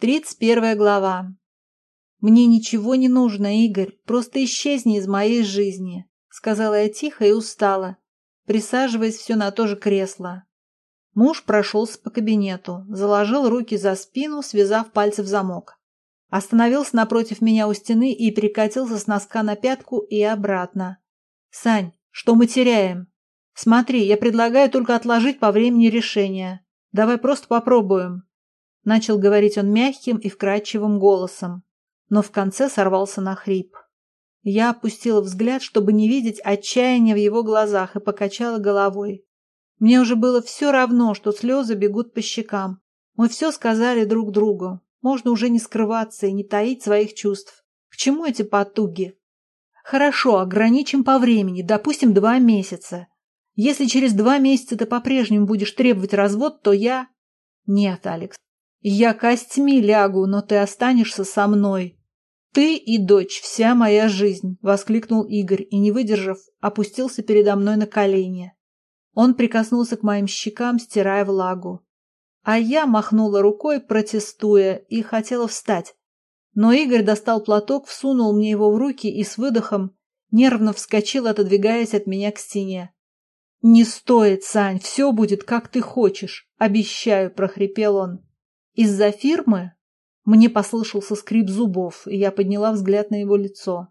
Тридцать первая глава. «Мне ничего не нужно, Игорь, просто исчезни из моей жизни», сказала я тихо и устала, присаживаясь все на то же кресло. Муж прошелся по кабинету, заложил руки за спину, связав пальцы в замок. Остановился напротив меня у стены и перекатился с носка на пятку и обратно. «Сань, что мы теряем? Смотри, я предлагаю только отложить по времени решение. Давай просто попробуем». Начал говорить он мягким и вкрадчивым голосом, но в конце сорвался на хрип. Я опустила взгляд, чтобы не видеть отчаяния в его глазах, и покачала головой. Мне уже было все равно, что слезы бегут по щекам. Мы все сказали друг другу. Можно уже не скрываться и не таить своих чувств. К чему эти потуги? Хорошо, ограничим по времени, допустим, два месяца. Если через два месяца ты по-прежнему будешь требовать развод, то я... Нет, Алекс, я костьми лягу, но ты останешься со мной. Ты и дочь, вся моя жизнь, — воскликнул Игорь и, не выдержав, опустился передо мной на колени. Он прикоснулся к моим щекам, стирая влагу. А я махнула рукой, протестуя, и хотела встать. Но Игорь достал платок, всунул мне его в руки и с выдохом нервно вскочил, отодвигаясь от меня к стене. «Не стоит, Сань, все будет, как ты хочешь, обещаю», — прохрипел он. «Из-за фирмы?» Мне послышался скрип зубов, и я подняла взгляд на его лицо.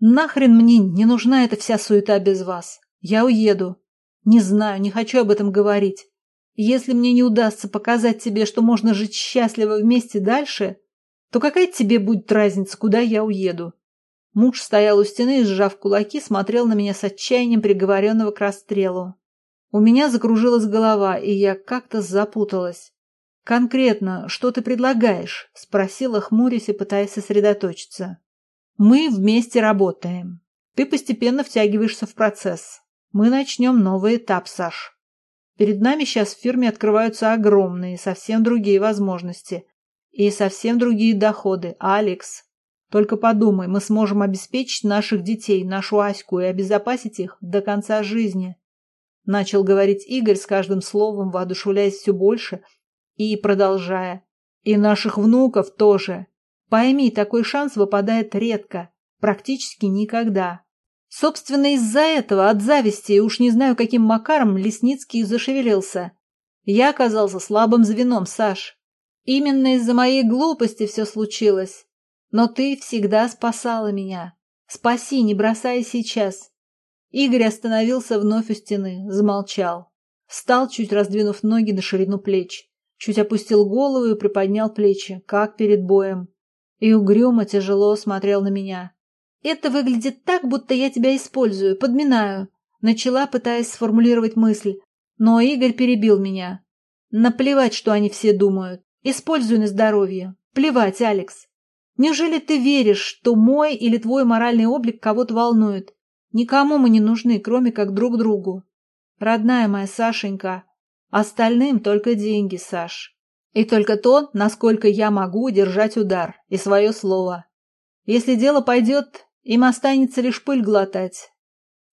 «Нахрен мне не нужна эта вся суета без вас. Я уеду. Не знаю, не хочу об этом говорить. Если мне не удастся показать тебе, что можно жить счастливо вместе дальше, то какая тебе будет разница, куда я уеду? Муж стоял у стены и, сжав кулаки, смотрел на меня с отчаянием приговоренного к расстрелу. У меня закружилась голова, и я как-то запуталась. «Конкретно, что ты предлагаешь?» – спросила, хмурясь и пытаясь сосредоточиться. «Мы вместе работаем. Ты постепенно втягиваешься в процесс. Мы начнем новый этап, Саш. Перед нами сейчас в фирме открываются огромные, совсем другие возможности. И совсем другие доходы. Алекс, только подумай, мы сможем обеспечить наших детей, нашу Аську и обезопасить их до конца жизни. Начал говорить Игорь с каждым словом, воодушевляясь все больше и продолжая. И наших внуков тоже. Пойми, такой шанс выпадает редко, практически никогда. Собственно, из-за этого, от зависти, уж не знаю, каким макаром, Лесницкий зашевелился. Я оказался слабым звеном, Саш. Именно из-за моей глупости все случилось. Но ты всегда спасала меня. Спаси, не бросай сейчас. Игорь остановился вновь у стены, замолчал. Встал, чуть раздвинув ноги на ширину плеч. Чуть опустил голову и приподнял плечи, как перед боем. И угрюмо тяжело смотрел на меня. Это выглядит так, будто я тебя использую, подминаю. Начала, пытаясь сформулировать мысль, но Игорь перебил меня. Наплевать, что они все думают. Используй на здоровье. Плевать, Алекс. Неужели ты веришь, что мой или твой моральный облик кого-то волнует? Никому мы не нужны, кроме как друг другу. Родная моя Сашенька, остальным только деньги, Саш. И только то, насколько я могу держать удар и свое слово. Если дело пойдет им останется лишь пыль глотать.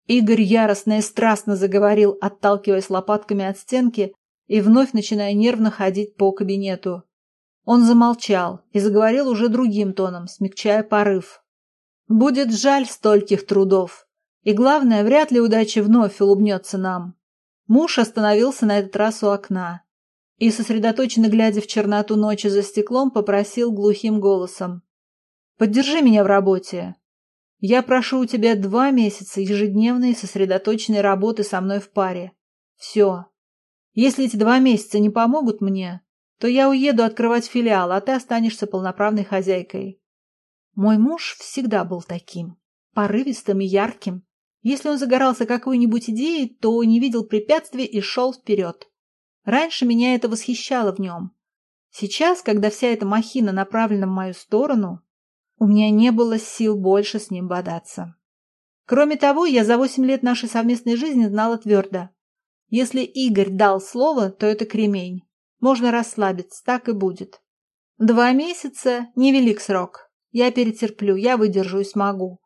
Игорь яростно и страстно заговорил, отталкиваясь лопатками от стенки и вновь начиная нервно ходить по кабинету. Он замолчал и заговорил уже другим тоном, смягчая порыв. «Будет жаль стольких трудов. И главное, вряд ли удача вновь улыбнется нам». Муж остановился на этот раз у окна и, сосредоточенно глядя в черноту ночи за стеклом, попросил глухим голосом. «Поддержи меня в работе. Я прошу у тебя два месяца ежедневной сосредоточенной работы со мной в паре. Все. Если эти два месяца не помогут мне, то я уеду открывать филиал, а ты останешься полноправной хозяйкой. Мой муж всегда был таким, порывистым и ярким. Если он загорался какой-нибудь идеей, то не видел препятствий и шел вперед. Раньше меня это восхищало в нем. Сейчас, когда вся эта махина направлена в мою сторону, у меня не было сил больше с ним бодаться. Кроме того, я за восемь лет нашей совместной жизни знала твердо. Если Игорь дал слово, то это кремень. Можно расслабиться, так и будет. Два месяца – невелик срок. Я перетерплю, я выдержу и смогу.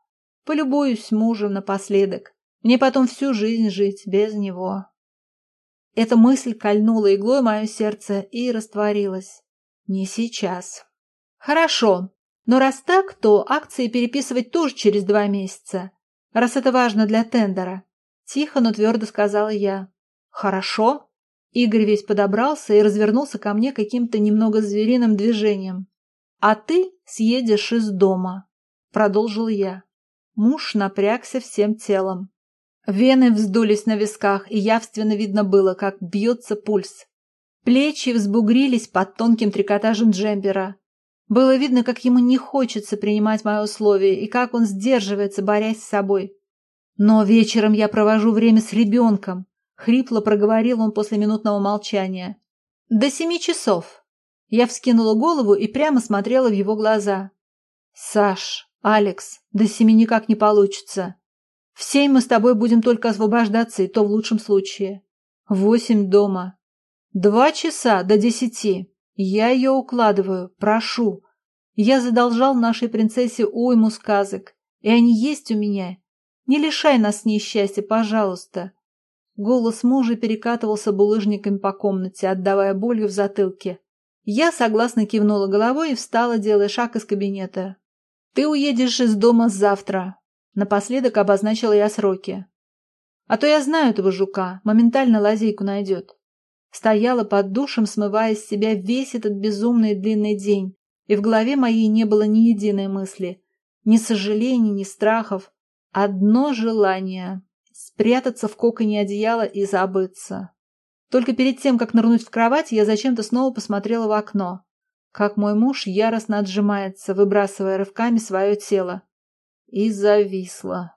Полюбуюсь мужем напоследок. Мне потом всю жизнь жить без него. Эта мысль кольнула иглой мое сердце и растворилась. Не сейчас. Хорошо, но раз так, то акции переписывать тоже через два месяца, раз это важно для тендера. Тихо, но твердо сказала я. Хорошо. Игорь весь подобрался и развернулся ко мне каким-то немного звериным движением. А ты съедешь из дома, продолжил я. Муж напрягся всем телом. Вены вздулись на висках, и явственно видно было, как бьется пульс. Плечи взбугрились под тонким трикотажем джемпера. Было видно, как ему не хочется принимать мои условия и как он сдерживается, борясь с собой. «Но вечером я провожу время с ребенком», — хрипло проговорил он после минутного молчания. «До семи часов». Я вскинула голову и прямо смотрела в его глаза. «Саш, Алекс, до семи никак не получится. В семь мы с тобой будем только освобождаться, и то в лучшем случае. Восемь дома. Два часа до десяти. Я ее укладываю, прошу. Я задолжал нашей принцессе уйму сказок, и они есть у меня. Не лишай нас несчастья, пожалуйста. Голос мужа перекатывался булыжниками по комнате, отдавая болью в затылке. Я согласно кивнула головой и встала, делая шаг из кабинета. «Ты уедешь из дома завтра. Напоследок обозначила я сроки. А то я знаю этого жука, моментально лазейку найдет. Стояла под душем, смывая с себя весь этот безумный длинный день, и в голове моей не было ни единой мысли, ни сожалений, ни страхов. Одно желание — спрятаться в коконе одеяла и забыться. Только перед тем, как нырнуть в кровать, я зачем-то снова посмотрела в окно. Как мой муж яростно отжимается, выбрасывая рывками свое тело и зависла.